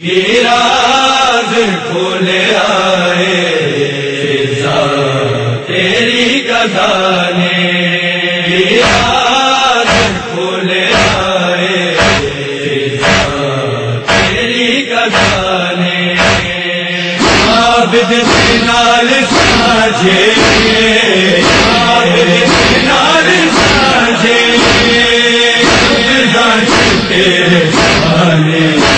یہ راز کھول آئے، تیری کدانے یہ راز کھول آئے، تیری کدانے عابد سے نال ساجے عابد سے ساجے تیرے سانے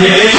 جے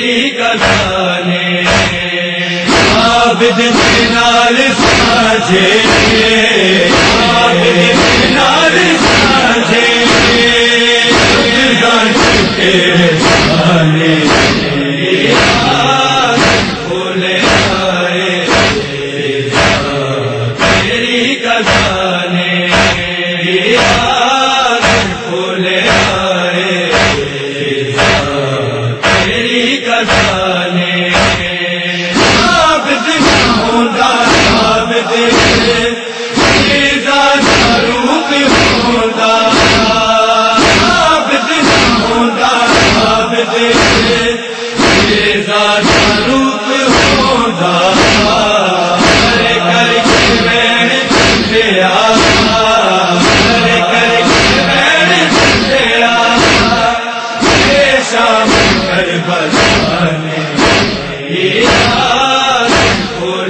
تیری کسانے آبد نال ساجے آبد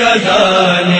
کسانے